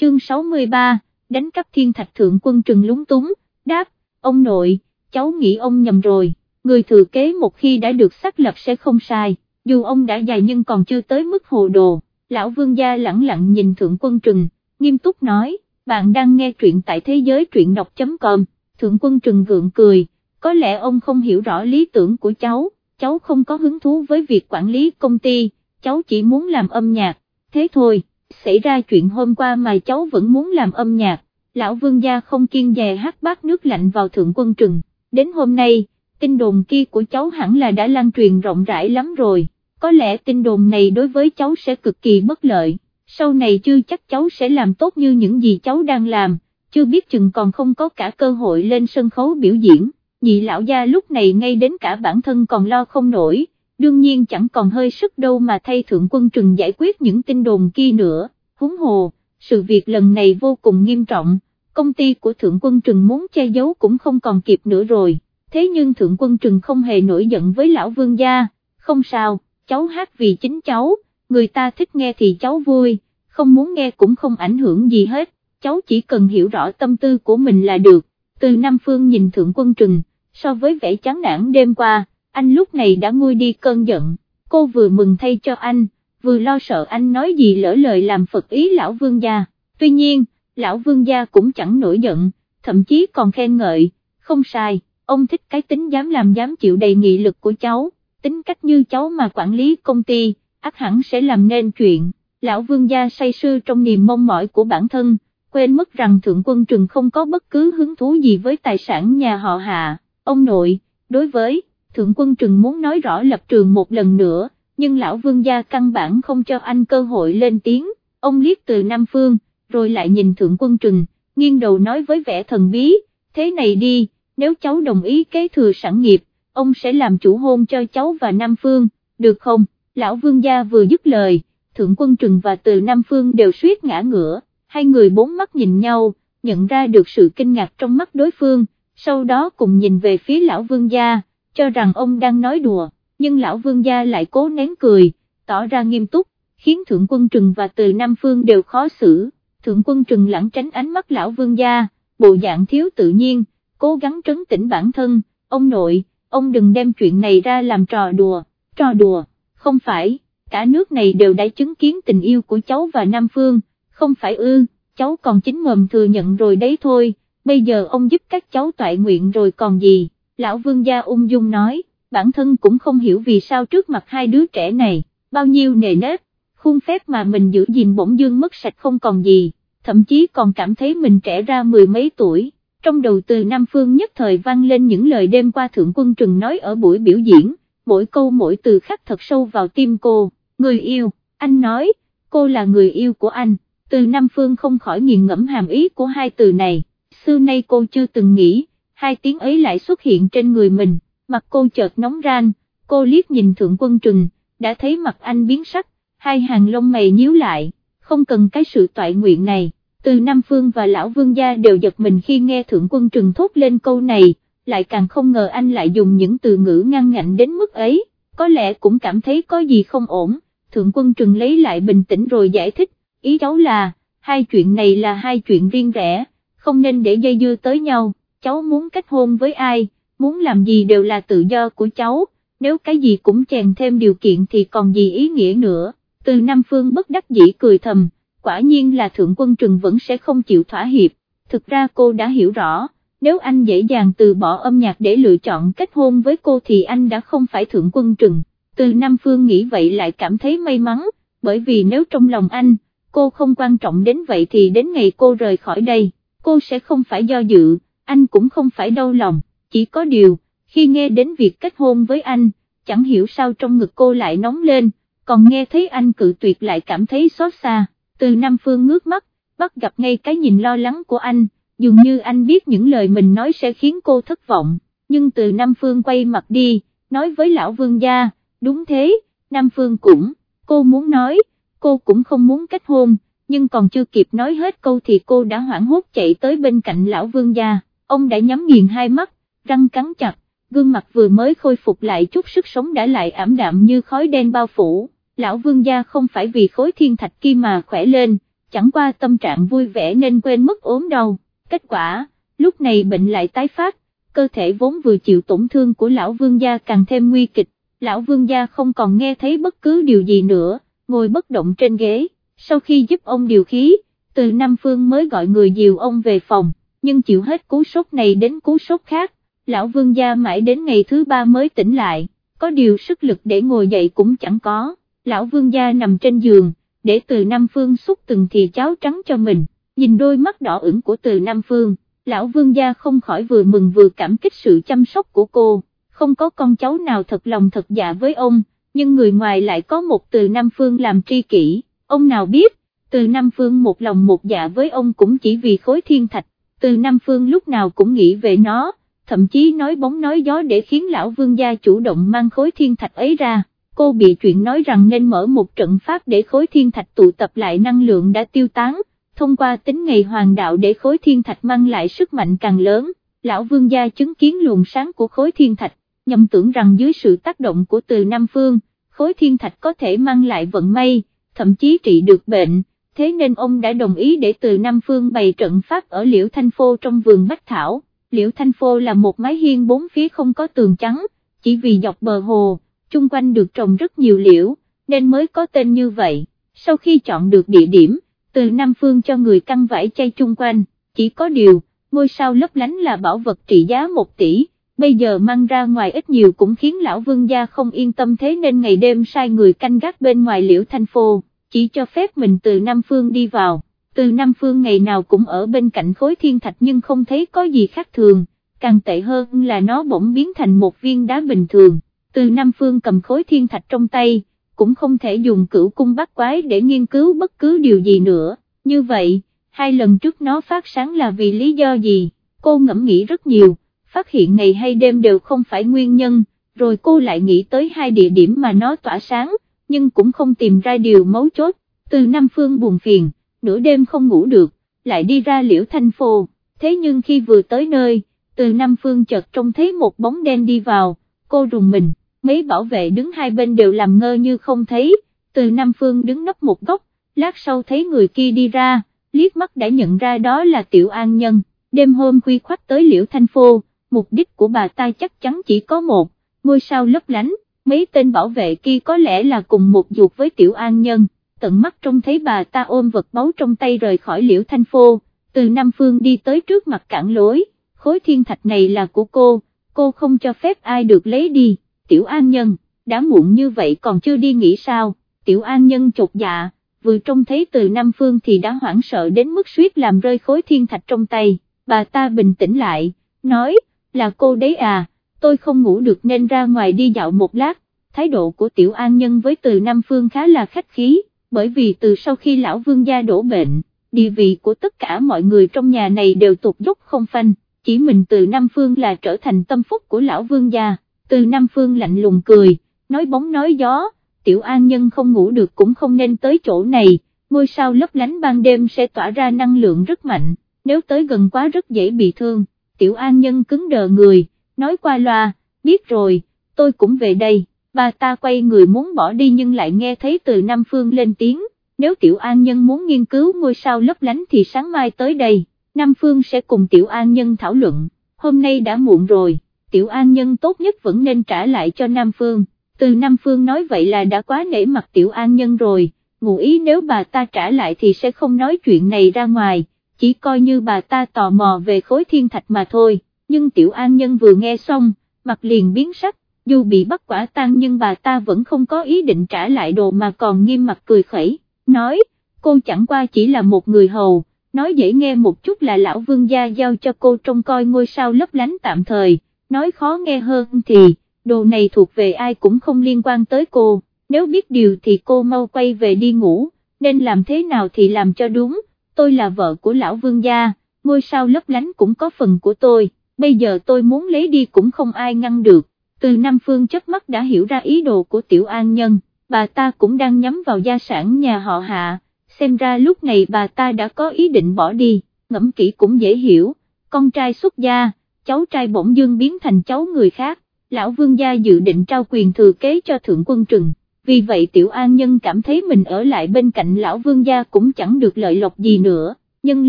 chương 63, đánh cắp thiên thạch thượng quân trừng lúng túng, đáp, ông nội, cháu nghĩ ông nhầm rồi, người thừa kế một khi đã được xác lập sẽ không sai, dù ông đã dài nhưng còn chưa tới mức hồ đồ, lão vương gia lẳng lặng nhìn thượng quân trừng, nghiêm túc nói, bạn đang nghe truyện tại thế giới truyện đọc.com, thượng quân trừng gượng cười, có lẽ ông không hiểu rõ lý tưởng của cháu, cháu không có hứng thú với việc quản lý công ty, cháu chỉ muốn làm âm nhạc, thế thôi, xảy ra chuyện hôm qua mà cháu vẫn muốn làm âm nhạc, lão vương gia không kiên dè hát bát nước lạnh vào thượng quân trừng, đến hôm nay, tin đồn kia của cháu hẳn là đã lan truyền rộng rãi lắm rồi, có lẽ tin đồn này đối với cháu sẽ cực kỳ bất lợi, sau này chưa chắc cháu sẽ làm tốt như những gì cháu đang làm, chưa biết chừng còn không có cả cơ hội lên sân khấu biểu diễn, nhị lão gia lúc này ngay đến cả bản thân còn lo không nổi, đương nhiên chẳng còn hơi sức đâu mà thay thượng quân trừng giải quyết những tin đồn kia nữa, huống hồ, sự việc lần này vô cùng nghiêm trọng, công ty của thượng quân trừng muốn che giấu cũng không còn kịp nữa rồi, thế nhưng thượng quân trừng không hề nổi giận với lão vương gia, không sao, cháu hát vì chính cháu, người ta thích nghe thì cháu vui, không muốn nghe cũng không ảnh hưởng gì hết, cháu chỉ cần hiểu rõ tâm tư của mình là được, từ Nam Phương nhìn thượng quân trừng, so với vẻ chán nản đêm qua, anh lúc này đã nguôi đi cơn giận, cô vừa mừng thay cho anh, vừa lo sợ anh nói gì lỡ lời làm phật ý lão vương gia, tuy nhiên, lão vương gia cũng chẳng nổi giận, thậm chí còn khen ngợi, không sai, ông thích cái tính dám làm dám chịu đầy nghị lực của cháu, tính cách như cháu mà quản lý công ty, ắt hẳn sẽ làm nên chuyện, lão vương gia say sưa trong niềm mong mỏi của bản thân, quên mất rằng thượng quân trừng không có bất cứ hứng thú gì với tài sản nhà họ hạ, ông nội, đối với, thượng quân trừng muốn nói rõ lập trường một lần nữa, nhưng lão vương gia căn bản không cho anh cơ hội lên tiếng, ông liếc từ Nam Phương, rồi lại nhìn thượng quân trừng, nghiêng đầu nói với vẻ thần bí, thế này đi, nếu cháu đồng ý kế thừa sản nghiệp, ông sẽ làm chủ hôn cho cháu và Nam Phương, được không, lão vương gia vừa dứt lời, thượng quân trừng và từ Nam Phương đều suýt ngã ngửa, hai người bốn mắt nhìn nhau, nhận ra được sự kinh ngạc trong mắt đối phương, sau đó cùng nhìn về phía lão vương gia, cho rằng ông đang nói đùa, nhưng lão vương gia lại cố nén cười, tỏ ra nghiêm túc, khiến thượng quân trừng và từ Nam Phương đều khó xử, thượng quân trừng lãng tránh ánh mắt lão vương gia, bộ dạng thiếu tự nhiên, cố gắng trấn tĩnh bản thân, ông nội, ông đừng đem chuyện này ra làm trò đùa, trò đùa, không phải, cả nước này đều đã chứng kiến tình yêu của cháu và Nam Phương, không phải ư, cháu còn chính mồm thừa nhận rồi đấy thôi, bây giờ ông giúp các cháu toại nguyện rồi còn gì, lão vương gia ung dung nói, bản thân cũng không hiểu vì sao trước mặt hai đứa trẻ này, bao nhiêu nề nếp, khuôn phép mà mình giữ gìn bỗng dương mất sạch không còn gì, thậm chí còn cảm thấy mình trẻ ra mười mấy tuổi. Trong đầu từ Nam Phương nhất thời vang lên những lời đêm qua Thượng Quân Trừng nói ở buổi biểu diễn, mỗi câu mỗi từ khắc thật sâu vào tim cô, người yêu, anh nói, cô là người yêu của anh, từ Nam Phương không khỏi nghiền ngẫm hàm ý của hai từ này, xưa nay cô chưa từng nghĩ, hai tiếng ấy lại xuất hiện trên người mình, mặt cô chợt nóng ran, cô liếc nhìn Thượng Quân Trừng, đã thấy mặt anh biến sắc, hai hàng lông mày nhíu lại, không cần cái sự toại nguyện này, từ Nam Phương và Lão Vương Gia đều giật mình khi nghe Thượng Quân Trừng thốt lên câu này, lại càng không ngờ anh lại dùng những từ ngữ ngăn ngạnh đến mức ấy, có lẽ cũng cảm thấy có gì không ổn, Thượng Quân Trừng lấy lại bình tĩnh rồi giải thích, ý cháu là, hai chuyện này là hai chuyện riêng rẽ, không nên để dây dưa tới nhau, cháu muốn kết hôn với ai, muốn làm gì đều là tự do của cháu, nếu cái gì cũng chèn thêm điều kiện thì còn gì ý nghĩa nữa, từ Nam Phương bất đắc dĩ cười thầm, quả nhiên là Thượng Quân Trừng vẫn sẽ không chịu thỏa hiệp, thực ra cô đã hiểu rõ, nếu anh dễ dàng từ bỏ âm nhạc để lựa chọn kết hôn với cô thì anh đã không phải Thượng Quân Trừng, từ Nam Phương nghĩ vậy lại cảm thấy may mắn, bởi vì nếu trong lòng anh, cô không quan trọng đến vậy thì đến ngày cô rời khỏi đây, cô sẽ không phải do dự, anh cũng không phải đau lòng, chỉ có điều, khi nghe đến việc kết hôn với anh, chẳng hiểu sao trong ngực cô lại nóng lên, còn nghe thấy anh cự tuyệt lại cảm thấy xót xa, từ Nam Phương ngước mắt, bắt gặp ngay cái nhìn lo lắng của anh, dường như anh biết những lời mình nói sẽ khiến cô thất vọng, nhưng từ Nam Phương quay mặt đi, nói với lão vương gia, đúng thế, Nam Phương cũng, cô muốn nói, cô cũng không muốn kết hôn, nhưng còn chưa kịp nói hết câu thì cô đã hoảng hốt chạy tới bên cạnh lão vương gia, ông đã nhắm nghiền hai mắt, răng cắn chặt, gương mặt vừa mới khôi phục lại chút sức sống đã lại ảm đạm như khói đen bao phủ, lão vương gia không phải vì khối thiên thạch kia mà khỏe lên, chẳng qua tâm trạng vui vẻ nên quên mất ốm đau, kết quả, lúc này bệnh lại tái phát, cơ thể vốn vừa chịu tổn thương của lão vương gia càng thêm nguy kịch, lão vương gia không còn nghe thấy bất cứ điều gì nữa, ngồi bất động trên ghế, sau khi giúp ông điều khí, từ Nam Phương mới gọi người dìu ông về phòng, nhưng chịu hết cú sốt này đến cú sốt khác, lão vương gia mãi đến ngày thứ ba mới tỉnh lại, có điều sức lực để ngồi dậy cũng chẳng có, lão vương gia nằm trên giường, để từ Nam Phương xúc từng thì cháo trắng cho mình, nhìn đôi mắt đỏ ửng của từ Nam Phương, lão vương gia không khỏi vừa mừng vừa cảm kích sự chăm sóc của cô, không có con cháu nào thật lòng thật dạ với ông, nhưng người ngoài lại có một từ Nam Phương làm tri kỷ, ông nào biết, từ Nam Phương một lòng một dạ với ông cũng chỉ vì khối thiên thạch, từ Nam Phương lúc nào cũng nghĩ về nó, thậm chí nói bóng nói gió để khiến lão vương gia chủ động mang khối thiên thạch ấy ra, cô bị chuyện nói rằng nên mở một trận pháp để khối thiên thạch tụ tập lại năng lượng đã tiêu tán, thông qua tính ngày hoàng đạo để khối thiên thạch mang lại sức mạnh càng lớn, lão vương gia chứng kiến luồng sáng của khối thiên thạch, nhầm tưởng rằng dưới sự tác động của từ Nam Phương, khối thiên thạch có thể mang lại vận may, thậm chí trị được bệnh, thế nên ông đã đồng ý để từ Nam Phương bày trận pháp ở Liễu Thanh Phô trong vườn Bách Thảo. Liễu Thanh Phô là một mái hiên bốn phía không có tường trắng, chỉ vì dọc bờ hồ, chung quanh được trồng rất nhiều liễu, nên mới có tên như vậy. Sau khi chọn được địa điểm, từ Nam Phương cho người căng vải chay chung quanh, chỉ có điều, ngôi sao lấp lánh là bảo vật trị giá 1 tỷ, bây giờ mang ra ngoài ít nhiều cũng khiến lão vương gia không yên tâm thế nên ngày đêm sai người canh gác bên ngoài liễu thanh phô, chỉ cho phép mình từ Nam Phương đi vào, từ Nam Phương ngày nào cũng ở bên cạnh khối thiên thạch nhưng không thấy có gì khác thường, càng tệ hơn là nó bỗng biến thành một viên đá bình thường, từ Nam Phương cầm khối thiên thạch trong tay, cũng không thể dùng cửu cung bát quái để nghiên cứu bất cứ điều gì nữa, như vậy, hai lần trước nó phát sáng là vì lý do gì, cô ngẫm nghĩ rất nhiều, phát hiện ngày hay đêm đều không phải nguyên nhân, rồi cô lại nghĩ tới hai địa điểm mà nó tỏa sáng, nhưng cũng không tìm ra điều mấu chốt, từ Nam Phương buồn phiền, nửa đêm không ngủ được, lại đi ra liễu thanh phô, thế nhưng khi vừa tới nơi, từ Nam Phương chợt trông thấy một bóng đen đi vào, cô rùng mình mấy bảo vệ đứng hai bên đều làm ngơ như không thấy, từ Nam Phương đứng nấp một góc, lát sau thấy người kia đi ra, liếc mắt đã nhận ra đó là Tiểu An Nhân, đêm hôm khuya khoắt tới Liễu Thanh Phô, mục đích của bà ta chắc chắn chỉ có một, ngôi sao lấp lánh, mấy tên bảo vệ kia có lẽ là cùng một ruột với Tiểu An Nhân, tận mắt trông thấy bà ta ôm vật báu trong tay rời khỏi Liễu Thanh Phô, từ Nam Phương đi tới trước mặt cản lối, khối thiên thạch này là của cô, cô không cho phép ai được lấy đi. Tiểu An Nhân, đã muộn như vậy còn chưa đi nghỉ sao, Tiểu An Nhân chột dạ, vừa trông thấy từ Nam Phương thì đã hoảng sợ đến mức suýt làm rơi khối thiên thạch trong tay, bà ta bình tĩnh lại, nói, là cô đấy à, tôi không ngủ được nên ra ngoài đi dạo một lát, thái độ của Tiểu An Nhân với từ Nam Phương khá là khách khí, bởi vì từ sau khi lão vương gia đổ bệnh, địa vị của tất cả mọi người trong nhà này đều tụt dốc không phanh, chỉ mình từ Nam Phương là trở thành tâm phúc của lão vương gia. Từ Nam Phương lạnh lùng cười, nói bóng nói gió, tiểu an nhân không ngủ được cũng không nên tới chỗ này, ngôi sao lấp lánh ban đêm sẽ tỏa ra năng lượng rất mạnh, nếu tới gần quá rất dễ bị thương, tiểu an nhân cứng đờ người, nói qua loa, biết rồi, tôi cũng về đây, bà ta quay người muốn bỏ đi nhưng lại nghe thấy từ Nam Phương lên tiếng, nếu tiểu an nhân muốn nghiên cứu ngôi sao lấp lánh thì sáng mai tới đây, Nam Phương sẽ cùng tiểu an nhân thảo luận, hôm nay đã muộn rồi. Tiểu An Nhân tốt nhất vẫn nên trả lại cho Nam Phương, từ Nam Phương nói vậy là đã quá nể mặt Tiểu An Nhân rồi, ngụ ý nếu bà ta trả lại thì sẽ không nói chuyện này ra ngoài, chỉ coi như bà ta tò mò về khối thiên thạch mà thôi, nhưng Tiểu An Nhân vừa nghe xong, mặt liền biến sắc, dù bị bắt quả tang nhưng bà ta vẫn không có ý định trả lại đồ mà còn nghiêm mặt cười khẩy, nói, cô chẳng qua chỉ là một người hầu, nói dễ nghe một chút là lão vương gia giao cho cô trông coi ngôi sao lấp lánh tạm thời nói khó nghe hơn thì, đồ này thuộc về ai cũng không liên quan tới cô, nếu biết điều thì cô mau quay về đi ngủ, nên làm thế nào thì làm cho đúng, tôi là vợ của lão vương gia, ngôi sao lấp lánh cũng có phần của tôi, bây giờ tôi muốn lấy đi cũng không ai ngăn được, từ Nam Phương chớp mắt đã hiểu ra ý đồ của Tiểu An Nhân, bà ta cũng đang nhắm vào gia sản nhà họ hạ, xem ra lúc này bà ta đã có ý định bỏ đi, ngẫm kỹ cũng dễ hiểu, con trai xuất gia cháu trai bỗng dương biến thành cháu người khác, lão vương gia dự định trao quyền thừa kế cho thượng quân trừng, vì vậy Tiểu An Nhân cảm thấy mình ở lại bên cạnh lão vương gia cũng chẳng được lợi lộc gì nữa, nhưng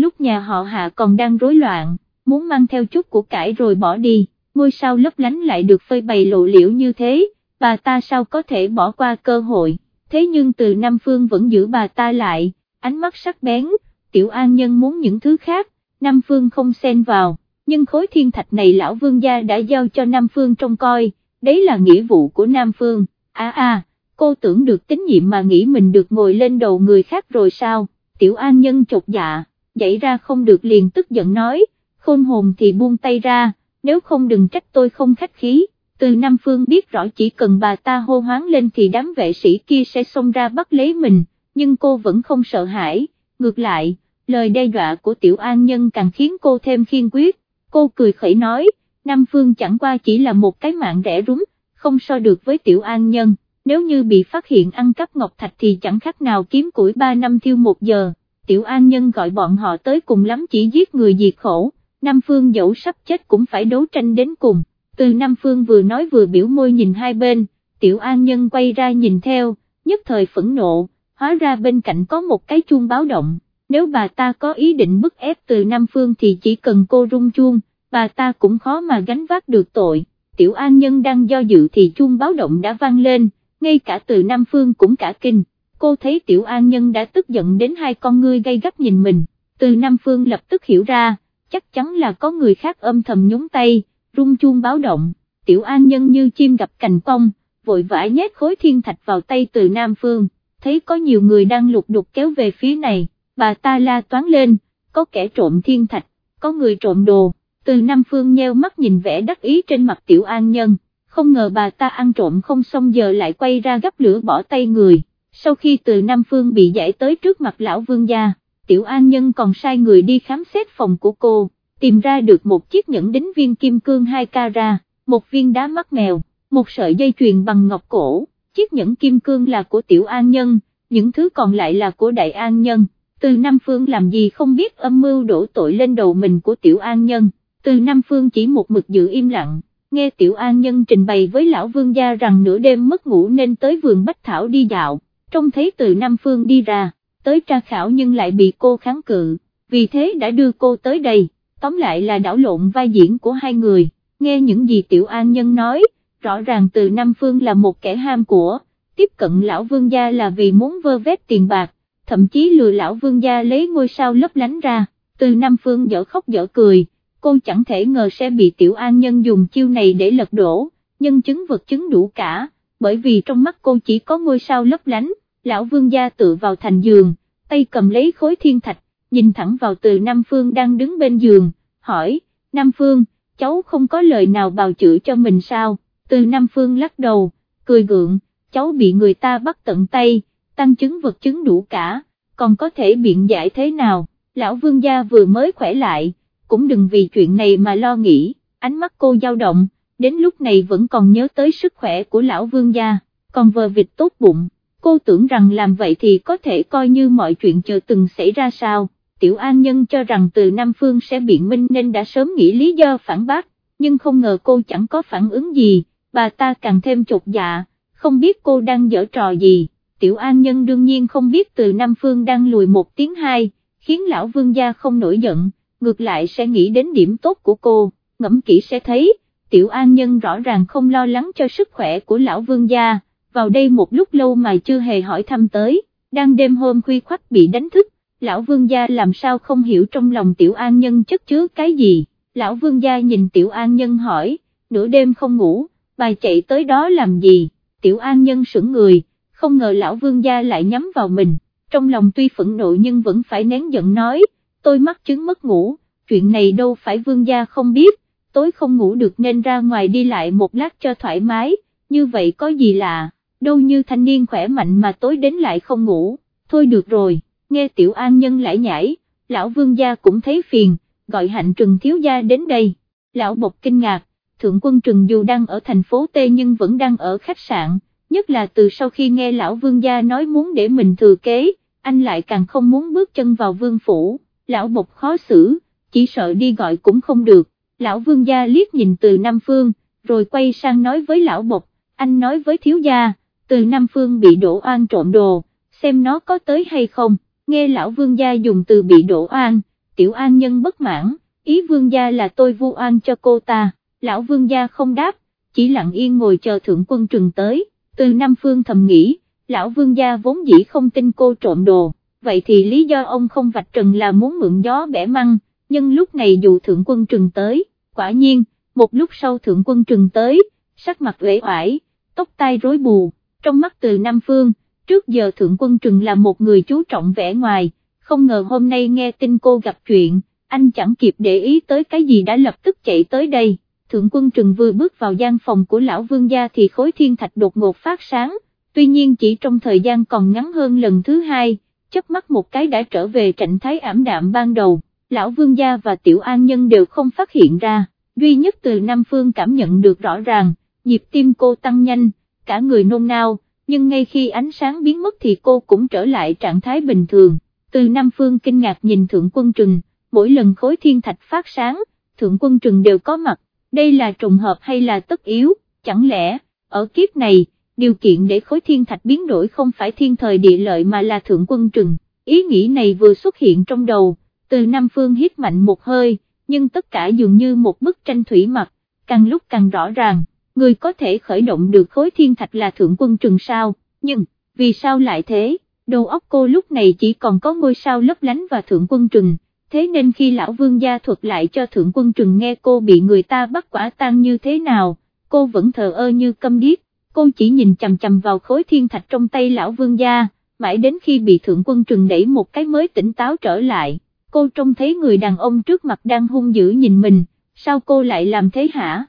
lúc nhà họ hạ còn đang rối loạn, muốn mang theo chút của cải rồi bỏ đi, ngôi sao lấp lánh lại được phơi bày lộ liễu như thế, bà ta sao có thể bỏ qua cơ hội, thế nhưng từ Nam Phương vẫn giữ bà ta lại, ánh mắt sắc bén, Tiểu An Nhân muốn những thứ khác, Nam Phương không xen vào, nhưng khối thiên thạch này lão vương gia đã giao cho Nam Phương trông coi, đấy là nghĩa vụ của Nam Phương, à à, cô tưởng được tín nhiệm mà nghĩ mình được ngồi lên đầu người khác rồi sao, Tiểu An Nhân chột dạ, dậy ra không được liền tức giận nói, khôn hồn thì buông tay ra, nếu không đừng trách tôi không khách khí. Từ Nam Phương biết rõ chỉ cần bà ta hô hoáng lên thì đám vệ sĩ kia sẽ xông ra bắt lấy mình, nhưng cô vẫn không sợ hãi, ngược lại, lời đe dọa của Tiểu An Nhân càng khiến cô thêm khiên quyết, cô cười khẩy nói, Nam Phương chẳng qua chỉ là một cái mạng rẻ rúng, không so được với Tiểu An Nhân, nếu như bị phát hiện ăn cắp ngọc thạch thì chẳng khác nào kiếm củi 3 năm thiêu một giờ, Tiểu An Nhân gọi bọn họ tới cùng lắm chỉ giết người diệt khổ, Nam Phương dẫu sắp chết cũng phải đấu tranh đến cùng, từ Nam Phương vừa nói vừa biểu môi nhìn hai bên, Tiểu An Nhân quay ra nhìn theo, nhất thời phẫn nộ, hóa ra bên cạnh có một cái chuông báo động, nếu bà ta có ý định bức ép từ Nam Phương thì chỉ cần cô rung chuông, bà ta cũng khó mà gánh vác được tội, Tiểu An Nhân đang do dự thì chuông báo động đã vang lên, ngay cả từ Nam Phương cũng cả kinh, cô thấy Tiểu An Nhân đã tức giận đến hai con ngươi gây gắt nhìn mình, từ Nam Phương lập tức hiểu ra, chắc chắn là có người khác âm thầm nhúng tay, rung chuông báo động, Tiểu An Nhân như chim gặp cành cong, vội vã nhét khối thiên thạch vào tay từ Nam Phương, thấy có nhiều người đang lục đục kéo về phía này, bà ta la toán lên, có kẻ trộm thiên thạch, có người trộm đồ, từ Nam Phương nheo mắt nhìn vẻ đắc ý trên mặt Tiểu An Nhân, không ngờ bà ta ăn trộm không xong giờ lại quay ra gấp lửa bỏ tay người, sau khi từ Nam Phương bị giải tới trước mặt lão vương gia, Tiểu An Nhân còn sai người đi khám xét phòng của cô, tìm ra được một chiếc nhẫn đính viên kim cương 2 carat, một viên đá mắt mèo, một sợi dây chuyền bằng ngọc cổ, chiếc nhẫn kim cương là của Tiểu An Nhân, những thứ còn lại là của Đại An Nhân, từ Nam Phương làm gì không biết âm mưu đổ tội lên đầu mình của Tiểu An Nhân, từ Nam Phương chỉ một mực giữ im lặng, nghe Tiểu An Nhân trình bày với Lão Vương gia rằng nửa đêm mất ngủ nên tới vườn Bách Thảo đi dạo, trông thấy từ Nam Phương đi ra, tới tra khảo nhưng lại bị cô kháng cự, vì thế đã đưa cô tới đây, tóm lại là đảo lộn vai diễn của hai người, nghe những gì Tiểu An Nhân nói, rõ ràng từ Nam Phương là một kẻ ham của, tiếp cận lão vương gia là vì muốn vơ vét tiền bạc, thậm chí lừa lão vương gia lấy ngôi sao lấp lánh ra, từ Nam Phương dở khóc dở cười, cô chẳng thể ngờ sẽ bị Tiểu An Nhân dùng chiêu này để lật đổ, nhân chứng vật chứng đủ cả, bởi vì trong mắt cô chỉ có ngôi sao lấp lánh, lão vương gia tự vào thành giường, tay cầm lấy khối thiên thạch, nhìn thẳng vào từ Nam Phương đang đứng bên giường, hỏi, Nam Phương, cháu không có lời nào bào chữa cho mình sao, từ Nam Phương lắc đầu, cười gượng, cháu bị người ta bắt tận tay, tăng chứng vật chứng đủ cả, còn có thể biện giải thế nào, lão vương gia vừa mới khỏe lại, cũng đừng vì chuyện này mà lo nghĩ, ánh mắt cô dao động, đến lúc này vẫn còn nhớ tới sức khỏe của lão vương gia, còn vờ vịt tốt bụng, cô tưởng rằng làm vậy thì có thể coi như mọi chuyện chưa từng xảy ra sao. Tiểu An Nhân cho rằng từ Nam Phương sẽ biện minh nên đã sớm nghĩ lý do phản bác, nhưng không ngờ cô chẳng có phản ứng gì, bà ta càng thêm chột dạ, không biết cô đang dở trò gì. Tiểu An Nhân đương nhiên không biết từ Nam Phương đang lùi một tiếng hai, khiến lão vương gia không nổi giận, ngược lại sẽ nghĩ đến điểm tốt của cô, ngẫm kỹ sẽ thấy, Tiểu An Nhân rõ ràng không lo lắng cho sức khỏe của lão vương gia, vào đây một lúc lâu mà chưa hề hỏi thăm tới, đang đêm hôm khuya khoắt bị đánh thức, lão vương gia làm sao không hiểu trong lòng tiểu an nhân chất chứa cái gì, lão vương gia nhìn tiểu an nhân hỏi, nửa đêm không ngủ, bà chạy tới đó làm gì, tiểu an nhân sững người, không ngờ lão vương gia lại nhắm vào mình, trong lòng tuy phẫn nộ nhưng vẫn phải nén giận nói, tôi mắc chứng mất ngủ, chuyện này đâu phải vương gia không biết, tối không ngủ được nên ra ngoài đi lại một lát cho thoải mái, như vậy có gì lạ, đâu như thanh niên khỏe mạnh mà tối đến lại không ngủ, thôi được rồi nghe tiểu an nhân lại nhảy, lão vương gia cũng thấy phiền, gọi hạnh trừng thiếu gia đến đây, lão bộc kinh ngạc, thượng quân trừng dù đang ở thành phố T nhưng vẫn đang ở khách sạn, nhất là từ sau khi nghe lão vương gia nói muốn để mình thừa kế, anh lại càng không muốn bước chân vào vương phủ, lão bộc khó xử, chỉ sợ đi gọi cũng không được, lão vương gia liếc nhìn từ Nam Phương, rồi quay sang nói với lão bộc, anh nói với thiếu gia, từ Nam Phương bị đổ oan trộm đồ, xem nó có tới hay không, nghe lão vương gia dùng từ bị đổ oan, tiểu an nhân bất mãn, ý vương gia là tôi vu oan cho cô ta, lão vương gia không đáp, chỉ lặng yên ngồi chờ thượng quân trừng tới, từ Nam Phương thầm nghĩ, lão vương gia vốn dĩ không tin cô trộm đồ, vậy thì lý do ông không vạch trần là muốn mượn gió bẻ măng, nhưng lúc này dù thượng quân trừng tới, quả nhiên, một lúc sau thượng quân trừng tới, sắc mặt uể oải, tóc tai rối bù, trong mắt từ Nam Phương, trước giờ thượng quân trừng là một người chú trọng vẻ ngoài, không ngờ hôm nay nghe tin cô gặp chuyện, anh chẳng kịp để ý tới cái gì đã lập tức chạy tới đây, thượng quân trừng vừa bước vào gian phòng của lão vương gia thì khối thiên thạch đột ngột phát sáng, tuy nhiên chỉ trong thời gian còn ngắn hơn lần thứ hai, chớp mắt một cái đã trở về trạng thái ảm đạm ban đầu, lão vương gia và tiểu an nhân đều không phát hiện ra, duy nhất từ Nam Phương cảm nhận được rõ ràng, nhịp tim cô tăng nhanh, cả người nôn nao, nhưng ngay khi ánh sáng biến mất thì cô cũng trở lại trạng thái bình thường, từ Nam Phương kinh ngạc nhìn Thượng Quân Trừng, mỗi lần khối thiên thạch phát sáng, Thượng Quân Trừng đều có mặt, đây là trùng hợp hay là tất yếu, chẳng lẽ, ở kiếp này, điều kiện để khối thiên thạch biến đổi không phải thiên thời địa lợi mà là Thượng Quân Trừng, ý nghĩ này vừa xuất hiện trong đầu, từ Nam Phương hít mạnh một hơi, nhưng tất cả dường như một bức tranh thủy mặc, càng lúc càng rõ ràng người có thể khởi động được khối thiên thạch là thượng quân trừng sao, nhưng, vì sao lại thế, đầu óc cô lúc này chỉ còn có ngôi sao lấp lánh và thượng quân trừng, thế nên khi lão vương gia thuật lại cho thượng quân trừng nghe cô bị người ta bắt quả tang như thế nào, cô vẫn thờ ơ như câm điếc, cô chỉ nhìn chầm chầm vào khối thiên thạch trong tay lão vương gia, mãi đến khi bị thượng quân trừng đẩy một cái mới tỉnh táo trở lại, cô trông thấy người đàn ông trước mặt đang hung dữ nhìn mình, sao cô lại làm thế hả?